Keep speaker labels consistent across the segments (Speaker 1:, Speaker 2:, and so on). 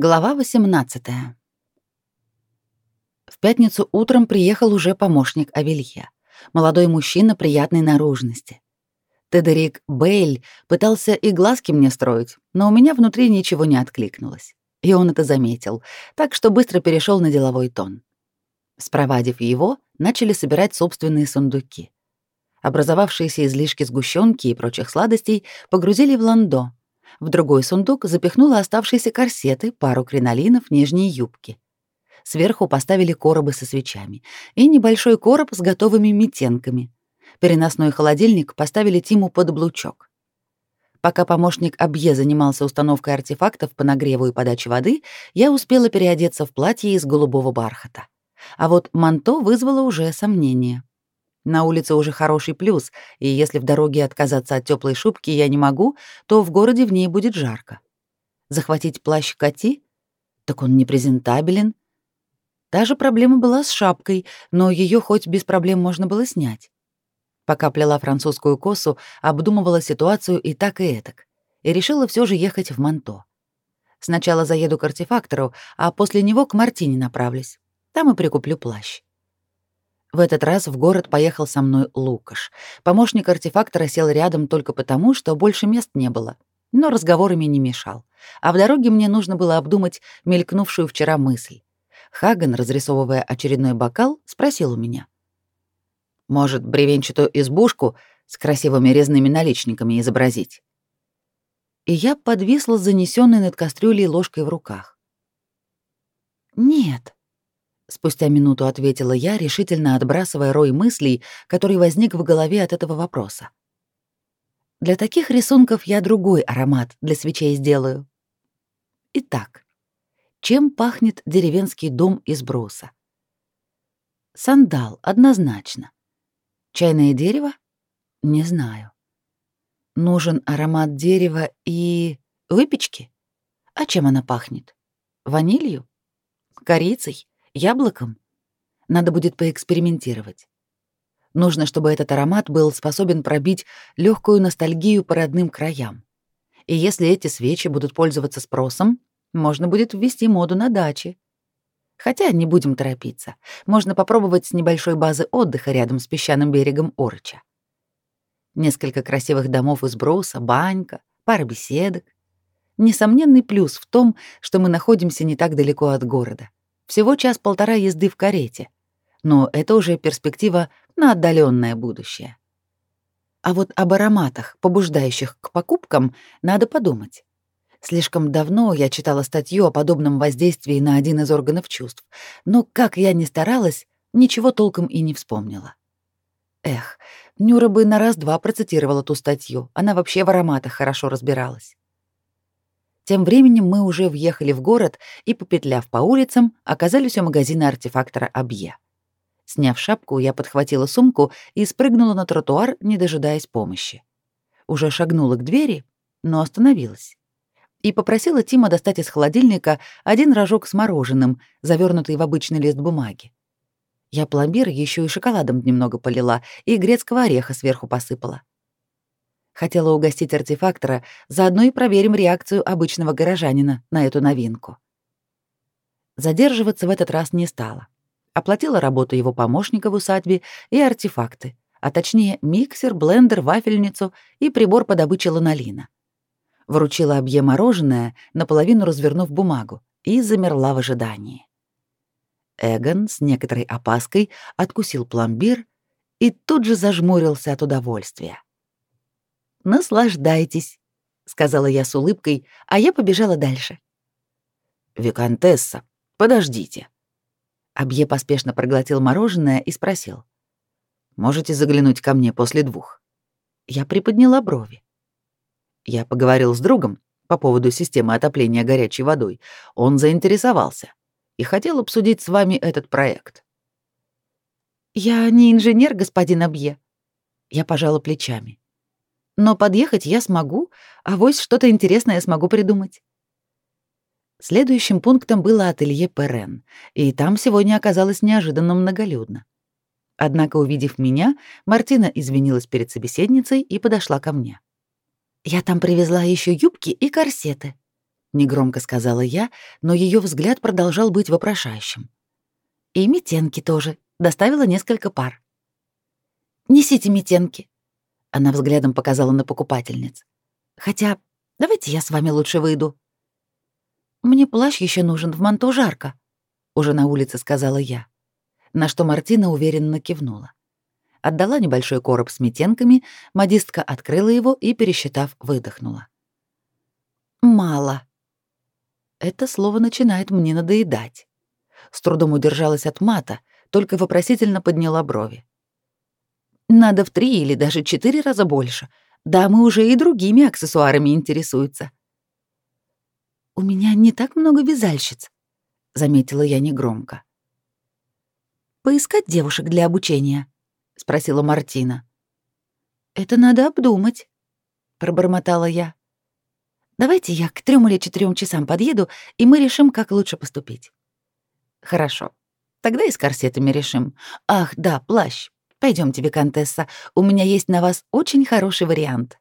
Speaker 1: Глава 18. В пятницу утром приехал уже помощник Авелье, молодой мужчина приятной наружности. Тедерик Бейль пытался и глазки мне строить, но у меня внутри ничего не откликнулось. И он это заметил, так что быстро перешел на деловой тон. Спровадив его, начали собирать собственные сундуки. Образовавшиеся излишки сгущенки и прочих сладостей погрузили в ландо, в другой сундук запихнула оставшиеся корсеты, пару кринолинов, нижние юбки. Сверху поставили коробы со свечами и небольшой короб с готовыми метенками. Переносной холодильник поставили Тиму под облучок. Пока помощник Абье занимался установкой артефактов по нагреву и подаче воды, я успела переодеться в платье из голубого бархата. А вот манто вызвало уже сомнения. На улице уже хороший плюс, и если в дороге отказаться от теплой шубки я не могу, то в городе в ней будет жарко. Захватить плащ Кати? Так он не презентабелен. Та же проблема была с шапкой, но ее хоть без проблем можно было снять. Пока плела французскую косу, обдумывала ситуацию и так, и этак, и решила все же ехать в Манто. Сначала заеду к артефактору, а после него к Мартине направлюсь. Там и прикуплю плащ. В этот раз в город поехал со мной Лукаш. Помощник артефактора сел рядом только потому, что больше мест не было, но разговорами не мешал. А в дороге мне нужно было обдумать мелькнувшую вчера мысль. Хаган, разрисовывая очередной бокал, спросил у меня. «Может, бревенчатую избушку с красивыми резными наличниками изобразить?» И я подвисла с занесённой над кастрюлей ложкой в руках. «Нет», Спустя минуту ответила я, решительно отбрасывая рой мыслей, который возник в голове от этого вопроса. Для таких рисунков я другой аромат для свечей сделаю. Итак, чем пахнет деревенский дом из бруса? Сандал, однозначно. Чайное дерево? Не знаю. Нужен аромат дерева и выпечки? А чем она пахнет? Ванилью? Корицей? Яблоком? Надо будет поэкспериментировать. Нужно, чтобы этот аромат был способен пробить легкую ностальгию по родным краям. И если эти свечи будут пользоваться спросом, можно будет ввести моду на даче. Хотя не будем торопиться. Можно попробовать с небольшой базы отдыха рядом с песчаным берегом Орча. Несколько красивых домов из бруса, банька, пара беседок. Несомненный плюс в том, что мы находимся не так далеко от города. Всего час-полтора езды в карете. Но это уже перспектива на отдаленное будущее. А вот об ароматах, побуждающих к покупкам, надо подумать. Слишком давно я читала статью о подобном воздействии на один из органов чувств, но как я ни старалась, ничего толком и не вспомнила. Эх, Нюра бы на раз-два процитировала ту статью, она вообще в ароматах хорошо разбиралась. Тем временем мы уже въехали в город и, попетляв по улицам, оказались у магазина артефактора Абье. Сняв шапку, я подхватила сумку и спрыгнула на тротуар, не дожидаясь помощи. Уже шагнула к двери, но остановилась. И попросила Тима достать из холодильника один рожок с мороженым, завернутый в обычный лист бумаги. Я пломбир еще и шоколадом немного полила и грецкого ореха сверху посыпала. Хотела угостить артефактора, заодно и проверим реакцию обычного горожанина на эту новинку. Задерживаться в этот раз не стала. Оплатила работу его помощника в усадьбе и артефакты, а точнее миксер, блендер, вафельницу и прибор по добыче ланолина. Вручила объем мороженое, наполовину развернув бумагу, и замерла в ожидании. Эгон с некоторой опаской откусил пломбир и тут же зажмурился от удовольствия. Наслаждайтесь, сказала я с улыбкой, а я побежала дальше. Викантесса, подождите. Абье поспешно проглотил мороженое и спросил: "Можете заглянуть ко мне после двух?" Я приподняла брови. Я поговорил с другом по поводу системы отопления горячей водой. Он заинтересовался и хотел обсудить с вами этот проект. Я не инженер, господин Абье. Я пожала плечами. Но подъехать я смогу, а вось что-то интересное смогу придумать. Следующим пунктом было ателье Перен, и там сегодня оказалось неожиданно многолюдно. Однако, увидев меня, Мартина извинилась перед собеседницей и подошла ко мне. «Я там привезла еще юбки и корсеты», негромко сказала я, но ее взгляд продолжал быть вопрошающим. И метенки тоже. Доставила несколько пар. Несите метенки. Она взглядом показала на покупательниц. Хотя, давайте я с вами лучше выйду. Мне плащ еще нужен, в манто жарко, уже на улице сказала я. На что Мартина уверенно кивнула. Отдала небольшой короб с метенками, модистка открыла его и, пересчитав, выдохнула. «Мало». Это слово начинает мне надоедать. С трудом удержалась от мата, только вопросительно подняла брови. «Надо в три или даже четыре раза больше. Дамы уже и другими аксессуарами интересуются». «У меня не так много вязальщиц», — заметила я негромко. «Поискать девушек для обучения?» — спросила Мартина. «Это надо обдумать», — пробормотала я. «Давайте я к трем или четырем часам подъеду, и мы решим, как лучше поступить». «Хорошо. Тогда и с корсетами решим. Ах, да, плащ. Пойдемте, Викантесса, у меня есть на вас очень хороший вариант».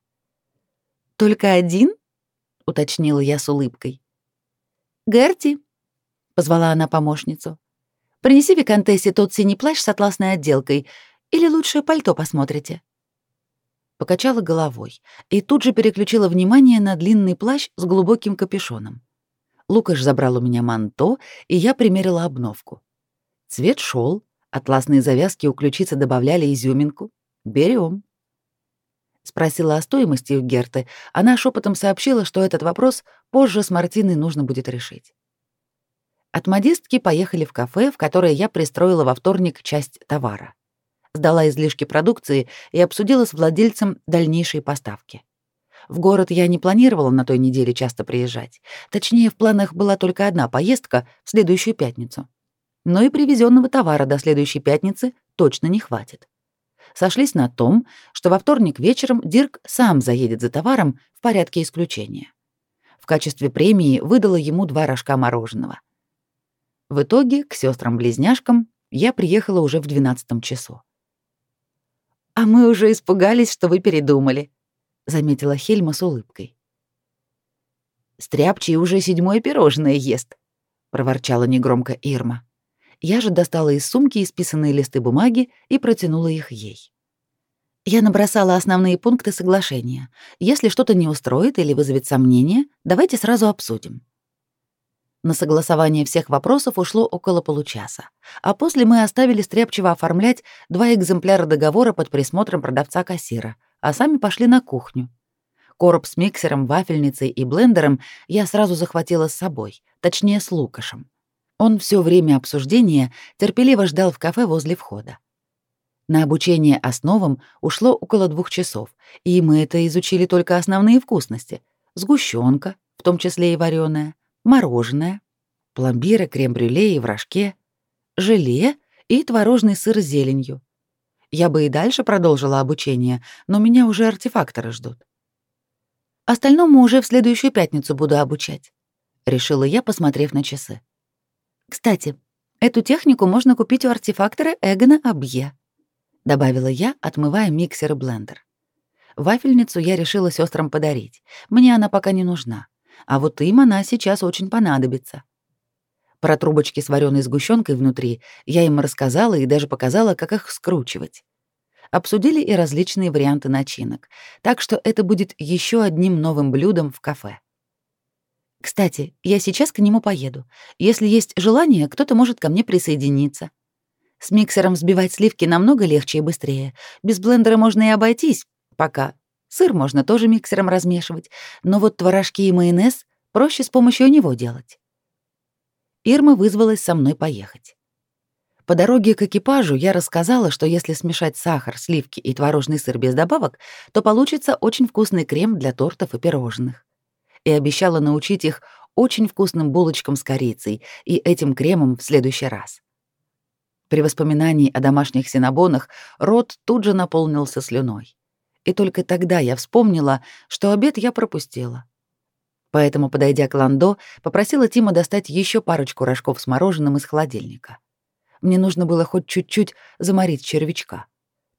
Speaker 1: «Только один?» — уточнила я с улыбкой. «Герти», — позвала она помощницу, — «принеси Викантессе тот синий плащ с атласной отделкой, или лучше пальто посмотрите». Покачала головой и тут же переключила внимание на длинный плащ с глубоким капюшоном. Лукаш забрал у меня манто, и я примерила обновку. Цвет шел, атласные завязки у ключицы добавляли изюминку. Берем. Спросила о стоимости у Герты. Она шепотом сообщила, что этот вопрос позже с Мартиной нужно будет решить. От модистки поехали в кафе, в которое я пристроила во вторник часть товара. Сдала излишки продукции и обсудила с владельцем дальнейшие поставки. В город я не планировала на той неделе часто приезжать. Точнее, в планах была только одна поездка в следующую пятницу. Но и привезенного товара до следующей пятницы точно не хватит. Сошлись на том, что во вторник вечером Дирк сам заедет за товаром в порядке исключения. В качестве премии выдала ему два рожка мороженого. В итоге к сестрам близняшкам я приехала уже в двенадцатом часу. «А мы уже испугались, что вы передумали», заметила Хельма с улыбкой. Стряпчий уже седьмое пирожное ест, проворчала негромко Ирма. Я же достала из сумки исписанные листы бумаги и протянула их ей. Я набросала основные пункты соглашения. Если что-то не устроит или вызовет сомнения, давайте сразу обсудим. На согласование всех вопросов ушло около получаса, а после мы оставили Стряпчева оформлять два экземпляра договора под присмотром продавца-кассира, а сами пошли на кухню. Короб с миксером, вафельницей и блендером я сразу захватила с собой, точнее, с Лукашем. Он все время обсуждения терпеливо ждал в кафе возле входа. На обучение основам ушло около двух часов, и мы это изучили только основные вкусности. Сгущенка, в том числе и вареная, мороженое, пломбиры, крем-брюле и в рожке, желе и творожный сыр с зеленью. Я бы и дальше продолжила обучение, но меня уже артефакторы ждут. Остальному уже в следующую пятницу буду обучать, решила я, посмотрев на часы. Кстати, эту технику можно купить у артефактора Эгона Абье, добавила я, отмывая миксер и блендер. Вафельницу я решила сестрам подарить. Мне она пока не нужна, а вот им она сейчас очень понадобится. Про трубочки с вареной сгущенкой внутри я им рассказала и даже показала, как их скручивать. Обсудили и различные варианты начинок, так что это будет еще одним новым блюдом в кафе. Кстати, я сейчас к нему поеду. Если есть желание, кто-то может ко мне присоединиться. С миксером взбивать сливки намного легче и быстрее. Без блендера можно и обойтись, пока. Сыр можно тоже миксером размешивать, но вот творожки и майонез проще с помощью него делать. Ирма вызвалась со мной поехать. По дороге к экипажу я рассказала, что если смешать сахар, сливки и творожный сыр без добавок, то получится очень вкусный крем для тортов и пирожных. И обещала научить их очень вкусным булочкам с корицей и этим кремом в следующий раз. При воспоминании о домашних синабонах рот тут же наполнился слюной. И только тогда я вспомнила, что обед я пропустила. Поэтому, подойдя к Ландо, попросила Тима достать еще парочку рожков с мороженым из холодильника. Мне нужно было хоть чуть-чуть заморить червячка.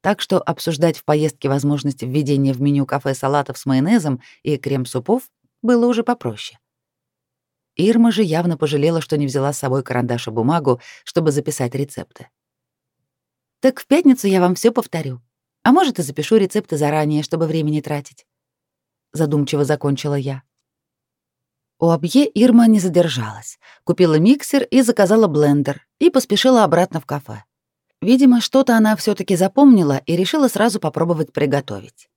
Speaker 1: Так что обсуждать в поездке возможность введения в меню кафе салатов с майонезом и крем-супов было уже попроще. Ирма же явно пожалела, что не взяла с собой карандаш и бумагу, чтобы записать рецепты. «Так в пятницу я вам все повторю. А может, и запишу рецепты заранее, чтобы времени тратить». Задумчиво закончила я. У Абье Ирма не задержалась. Купила миксер и заказала блендер, и поспешила обратно в кафе. Видимо, что-то она все таки запомнила и решила сразу попробовать приготовить.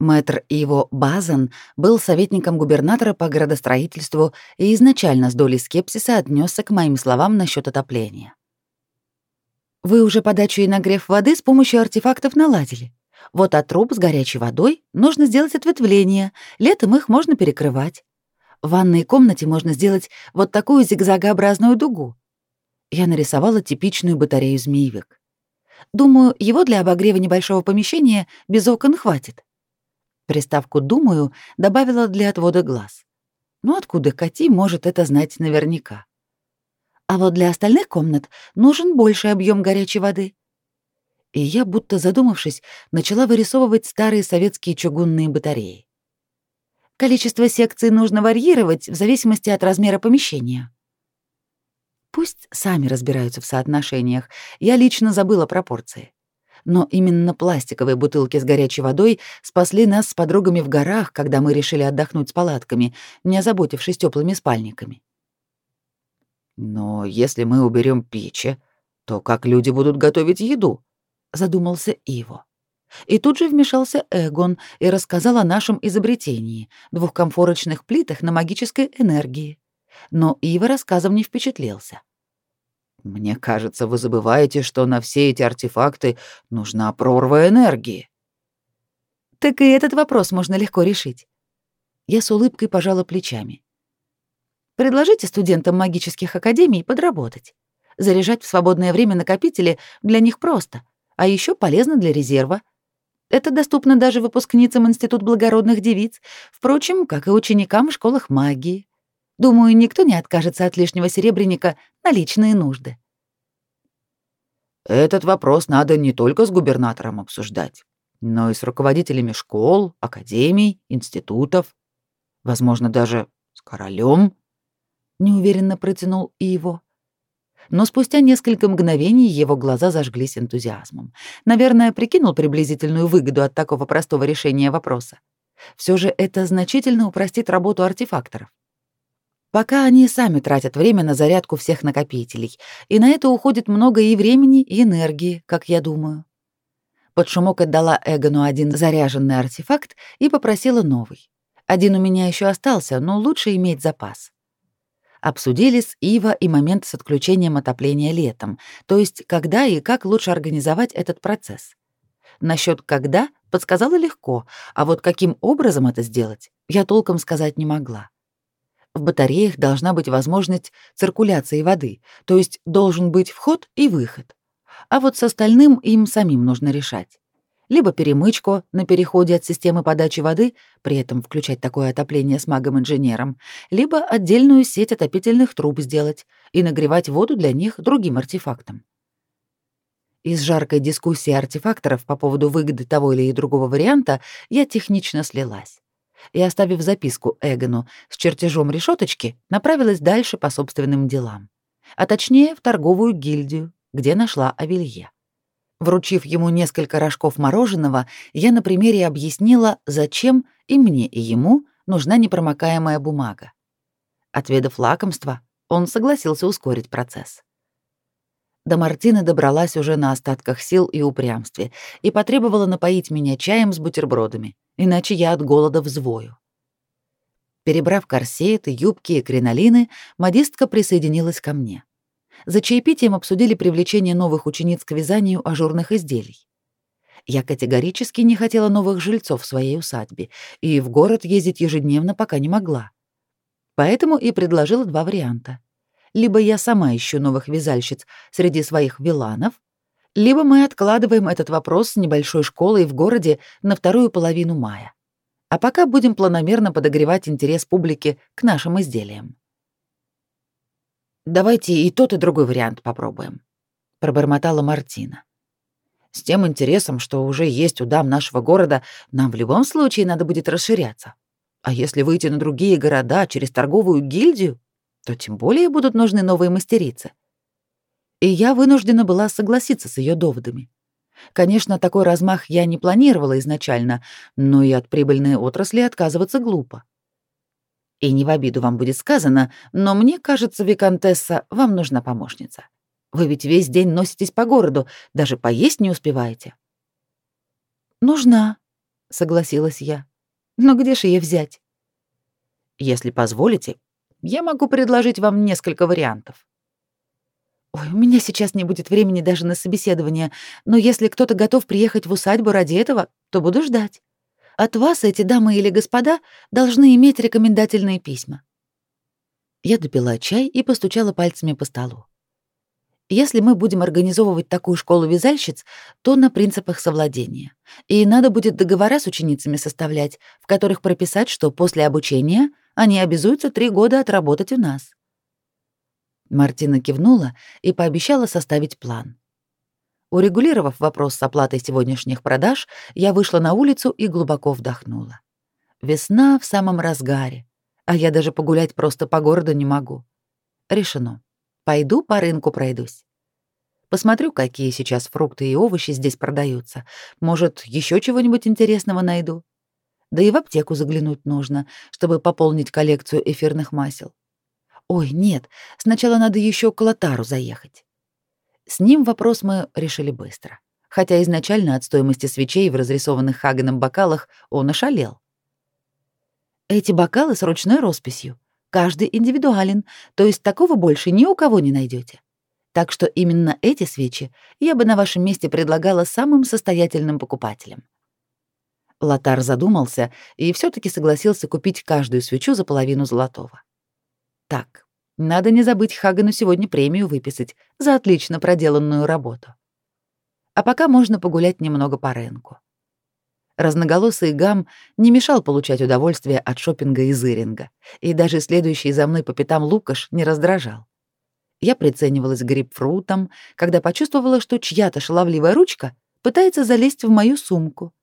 Speaker 1: Мэтр Иво Базан был советником губернатора по градостроительству и изначально с долей скепсиса отнесся к моим словам насчет отопления. «Вы уже подачу и нагрев воды с помощью артефактов наладили. Вот от труб с горячей водой нужно сделать ответвление, летом их можно перекрывать. В ванной комнате можно сделать вот такую зигзагообразную дугу. Я нарисовала типичную батарею змеевик. Думаю, его для обогрева небольшого помещения без окон хватит. Приставку «думаю» добавила для отвода глаз. Ну откуда Кати может это знать наверняка? А вот для остальных комнат нужен больший объем горячей воды. И я, будто задумавшись, начала вырисовывать старые советские чугунные батареи. Количество секций нужно варьировать в зависимости от размера помещения. Пусть сами разбираются в соотношениях. Я лично забыла пропорции. Но именно пластиковые бутылки с горячей водой спасли нас с подругами в горах, когда мы решили отдохнуть с палатками, не озаботившись теплыми спальниками. Но если мы уберем печи, то как люди будут готовить еду? задумался Иво. И тут же вмешался Эгон и рассказал о нашем изобретении — двухкомфорочных плитах на магической энергии но Ива рассказом не впечатлился. «Мне кажется, вы забываете, что на все эти артефакты нужна прорва энергии». «Так и этот вопрос можно легко решить». Я с улыбкой пожала плечами. «Предложите студентам магических академий подработать. Заряжать в свободное время накопители для них просто, а еще полезно для резерва. Это доступно даже выпускницам Институт благородных девиц, впрочем, как и ученикам в школах магии. Думаю, никто не откажется от лишнего серебряника на личные нужды. Этот вопрос надо не только с губернатором обсуждать, но и с руководителями школ, академий, институтов, возможно, даже с королем. неуверенно протянул и его. Но спустя несколько мгновений его глаза зажглись энтузиазмом. Наверное, прикинул приблизительную выгоду от такого простого решения вопроса. Все же это значительно упростит работу артефакторов. Пока они сами тратят время на зарядку всех накопителей, и на это уходит много и времени, и энергии, как я думаю. Под шумок отдала Эгону один заряженный артефакт и попросила новый. Один у меня еще остался, но лучше иметь запас. Обсудили с Ива и момент с отключением отопления летом, то есть когда и как лучше организовать этот процесс. Насчет «когда» подсказала легко, а вот каким образом это сделать, я толком сказать не могла. В батареях должна быть возможность циркуляции воды, то есть должен быть вход и выход. А вот с остальным им самим нужно решать. Либо перемычку на переходе от системы подачи воды, при этом включать такое отопление с магом-инженером, либо отдельную сеть отопительных труб сделать и нагревать воду для них другим артефактом. Из жаркой дискуссии артефакторов по поводу выгоды того или другого варианта я технично слилась и, оставив записку Эгону с чертежом решеточки, направилась дальше по собственным делам, а точнее в торговую гильдию, где нашла Авелье. Вручив ему несколько рожков мороженого, я на примере объяснила, зачем и мне, и ему нужна непромокаемая бумага. Отведав лакомство, он согласился ускорить процесс. До Мартины добралась уже на остатках сил и упрямстве и потребовала напоить меня чаем с бутербродами, иначе я от голода взвою. Перебрав корсеты, юбки и кринолины, модистка присоединилась ко мне. За чаепитием обсудили привлечение новых учениц к вязанию ажурных изделий. Я категорически не хотела новых жильцов в своей усадьбе и в город ездить ежедневно пока не могла. Поэтому и предложила два варианта — либо я сама ищу новых вязальщиц среди своих виланов, либо мы откладываем этот вопрос с небольшой школой в городе на вторую половину мая. А пока будем планомерно подогревать интерес публики к нашим изделиям. Давайте и тот, и другой вариант попробуем, пробормотала Мартина. С тем интересом, что уже есть у дам нашего города, нам в любом случае надо будет расширяться. А если выйти на другие города через торговую гильдию, то тем более будут нужны новые мастерицы. И я вынуждена была согласиться с ее доводами. Конечно, такой размах я не планировала изначально, но и от прибыльной отрасли отказываться глупо. И не в обиду вам будет сказано, но мне кажется, виконтесса, вам нужна помощница. Вы ведь весь день носитесь по городу, даже поесть не успеваете. Нужна, согласилась я. Но где же ее взять? Если позволите, я могу предложить вам несколько вариантов. Ой, у меня сейчас не будет времени даже на собеседование, но если кто-то готов приехать в усадьбу ради этого, то буду ждать. От вас эти дамы или господа должны иметь рекомендательные письма. Я допила чай и постучала пальцами по столу. Если мы будем организовывать такую школу вязальщиц, то на принципах совладения. И надо будет договора с ученицами составлять, в которых прописать, что после обучения они обязуются три года отработать у нас. Мартина кивнула и пообещала составить план. Урегулировав вопрос с оплатой сегодняшних продаж, я вышла на улицу и глубоко вдохнула. Весна в самом разгаре, а я даже погулять просто по городу не могу. Решено. Пойду по рынку пройдусь. Посмотрю, какие сейчас фрукты и овощи здесь продаются. Может, еще чего-нибудь интересного найду. Да и в аптеку заглянуть нужно, чтобы пополнить коллекцию эфирных масел. Ой, нет, сначала надо еще к Лотару заехать. С ним вопрос мы решили быстро. Хотя изначально от стоимости свечей в разрисованных Хагеном бокалах он ошалел. Эти бокалы с ручной росписью. Каждый индивидуален, то есть такого больше ни у кого не найдете. Так что именно эти свечи я бы на вашем месте предлагала самым состоятельным покупателям. Лотар задумался и все таки согласился купить каждую свечу за половину золотого. Так, надо не забыть Хагану сегодня премию выписать за отлично проделанную работу. А пока можно погулять немного по рынку. Разноголосый гам не мешал получать удовольствие от шопинга и зыринга, и даже следующий за мной по пятам Лукаш не раздражал. Я приценивалась грейпфрутом, когда почувствовала, что чья-то шаловливая ручка пытается залезть в мою сумку.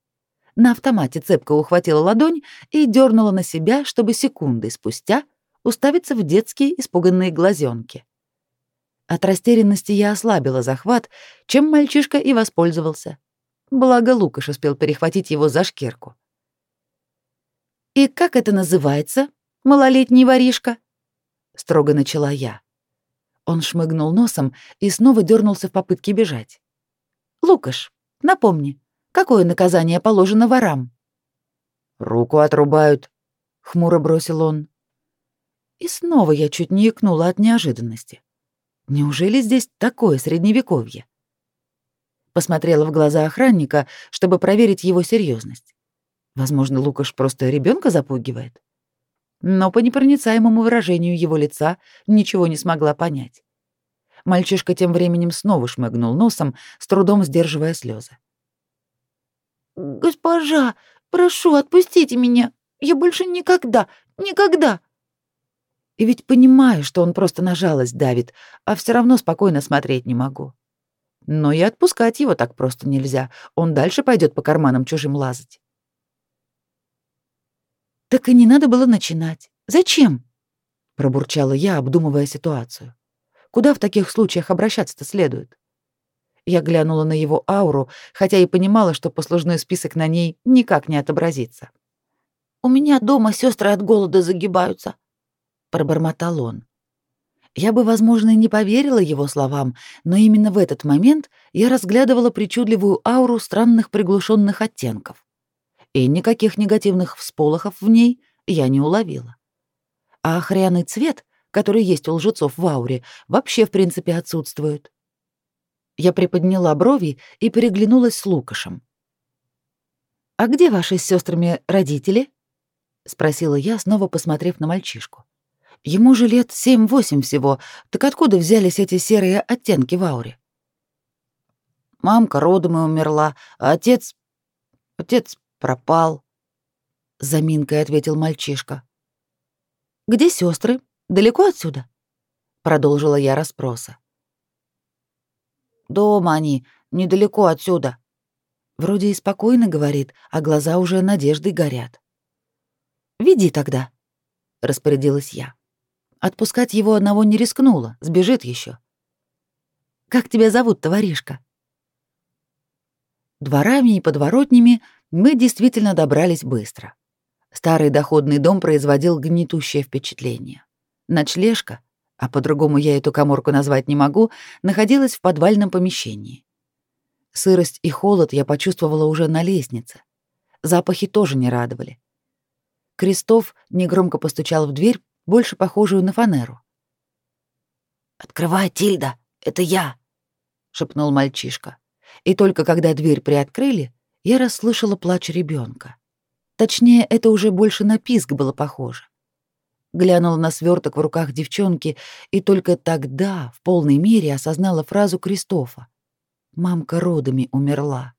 Speaker 1: На автомате цепко ухватила ладонь и дернула на себя, чтобы секунды спустя уставиться в детские испуганные глазенки. От растерянности я ослабила захват, чем мальчишка и воспользовался. Благо Лукаш успел перехватить его за шкирку. «И как это называется, малолетний воришка?» — строго начала я. Он шмыгнул носом и снова дернулся в попытке бежать. «Лукаш, напомни, какое наказание положено ворам?» «Руку отрубают», — хмуро бросил он. И снова я чуть не икнула от неожиданности. Неужели здесь такое средневековье? посмотрела в глаза охранника, чтобы проверить его серьезность. Возможно, Лукаш просто ребенка запугивает. Но по непроницаемому выражению его лица ничего не смогла понять. Мальчишка тем временем снова шмыгнул носом, с трудом сдерживая слезы.
Speaker 2: «Госпожа, прошу, отпустите меня. Я больше никогда, никогда...»
Speaker 1: И ведь понимаю, что он просто на жалость давит, а все равно спокойно смотреть не могу. Но и отпускать его так просто нельзя. Он дальше пойдет по карманам чужим лазать.
Speaker 2: Так и не надо было начинать. Зачем?
Speaker 1: пробурчала я, обдумывая ситуацию. Куда в таких случаях обращаться-то следует? Я глянула на его ауру, хотя и понимала, что послужной список на ней никак не отобразится.
Speaker 2: У меня дома сестры от голода загибаются, пробормотал он.
Speaker 1: Я бы, возможно, не поверила его словам, но именно в этот момент я разглядывала причудливую ауру странных приглушенных оттенков. И никаких негативных всполохов в ней я не уловила. А охряный цвет, который есть у лжецов в ауре, вообще в принципе отсутствует. Я приподняла брови и переглянулась с Лукашем. «А где ваши с сестрами родители?» — спросила я, снова посмотрев на мальчишку. Ему же лет семь-восемь всего, так откуда взялись эти серые оттенки в ауре? Мамка родом и умерла, а отец... Отец пропал. Заминкой ответил мальчишка. Где сестры? Далеко отсюда? Продолжила я расспроса. Дома они, недалеко отсюда. Вроде и спокойно говорит, а глаза уже надеждой горят. Веди тогда, распорядилась я. Отпускать его одного не рискнула, сбежит еще. Как тебя зовут, товаришка? Дворами и подворотнями мы действительно добрались быстро. Старый доходный дом производил гнетущее впечатление. Ночлежка, а по-другому я эту коморку назвать не могу, находилась в подвальном помещении. Сырость и холод я почувствовала уже на лестнице. Запахи тоже не радовали. Крестов негромко постучал в дверь, больше похожую на фанеру.
Speaker 2: «Открывай, Тильда, это я!» — шепнул мальчишка.
Speaker 1: И только когда дверь приоткрыли, я расслышала плач ребенка. Точнее, это уже больше на писк было похоже. Глянула на сверток в руках девчонки и только тогда в полной мере осознала фразу Кристофа. «Мамка родами умерла».